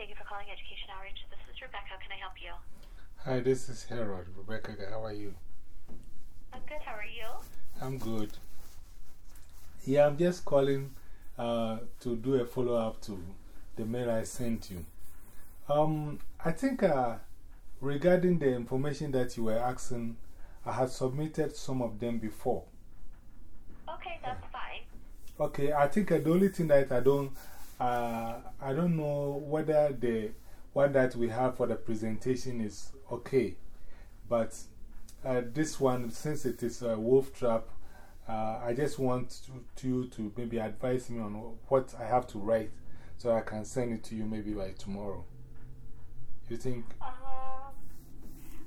Thank you for calling Education Outreach. This is Rebecca. Can I help you? Hi, this is Harold. Rebecca, how are you? I'm good. How are you? I'm good. Yeah, I'm just calling uh, to do a follow up to the mail I sent you. Um, I think uh, regarding the information that you were asking, I had submitted some of them before. Okay, that's fine. Okay, I think uh, the only thing that I don't, uh, I don't know whether the one that we have for the presentation is okay. But uh, this one, since it is a wolf trap, uh, I just want to, to, you to maybe advise me on what I have to write so I can send it to you maybe by tomorrow. You think? Uh,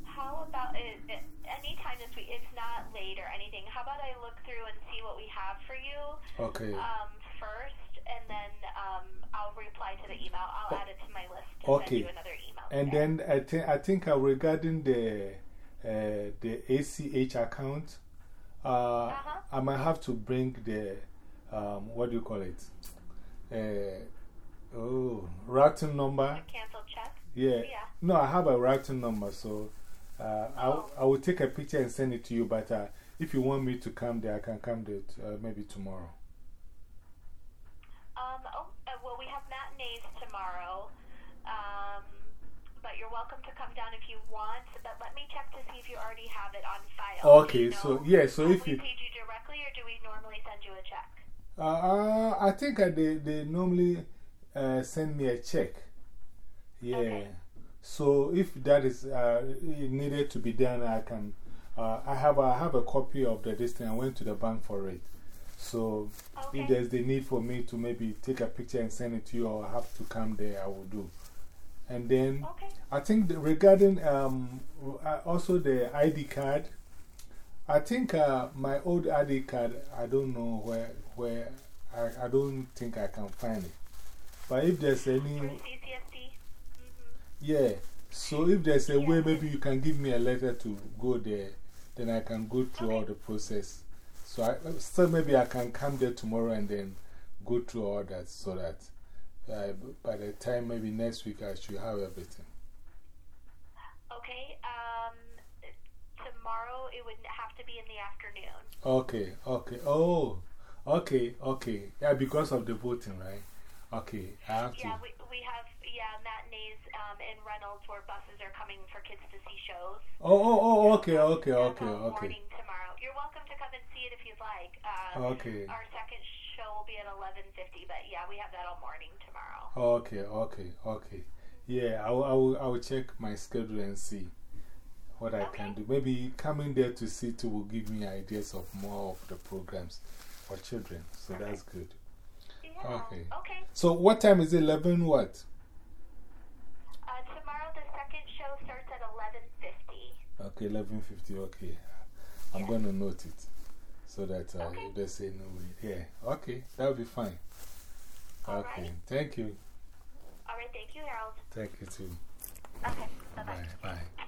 how about it, it, anytime this week? It's not late or anything. How about I look through and see what we have for you okay. um, first, and then um, I'll reply to the email. I'll add it to my list to okay. send you another email. And then I, th I think uh, regarding the, uh, the ACH account, uh, -huh. I might have to bring the, um, what do you call it? Uh, oh, routing number. A canceled check? Yeah. Yeah. No, I have a routing number, so uh, Oh. I, I will take a picture and send it to you. But uh, if you want me to come there, I can come there uh, maybe tomorrow. Um, oh, uh, well, we have matinees tomorrow. Um, but you're welcome to come down if you want. But let me check to see if you already have it on file. Okay, you so yeah, so if you. paid you directly, or do we normally send you a check? Uh, uh, I think uh, they, they normally uh, send me a check. Yeah. Okay. So if that is uh, needed to be done, I can. Uh, I, have, I have a copy of the this thing. I went to the bank for it. So Okay. if there's the need for me to maybe take a picture and send it to you or have to come there, I will do. And then Okay. I think the, regarding um, uh, also the ID card, I think uh, my old ID card, I don't know where, where I, I don't think I can find it. But if there's any, For -hmm. yeah, so if there's a way, maybe you can give me a letter to go there, then I can go through all the process. So I, so maybe I can come there tomorrow and then go through all that so that uh, by the time maybe next week I should have everything. Okay. Um, tomorrow it would have to be in the afternoon. Okay, okay. Oh, okay, okay. Yeah, because of the voting, right? Okay, I have Yeah, to. we, we have yeah matinees um, in Reynolds where buses are coming for kids to see shows. Oh, oh, oh, okay, okay, okay, okay. Morning tomorrow. You're welcome to come and see it if you'd like. Uh, Okay. Our second show will be at 11:50, but yeah, we have that all morning tomorrow. Okay, okay, okay. Yeah, I will, I will, I will check my schedule and see what I can do. Maybe coming there to see too will give me ideas of more of the programs for children. So that's good. Yeah. Okay. Okay. So, what time is it? 11 what? Uh, tomorrow the second show starts at 11:50. Okay, 11.50. Okay. I'm Yeah. going to note it so that uh, Okay. they say no way. Yeah, okay, that'll be fine. All okay, right. thank you. All right. Thank you, Harold. Thank you too. Okay. Bye bye. Bye. Bye.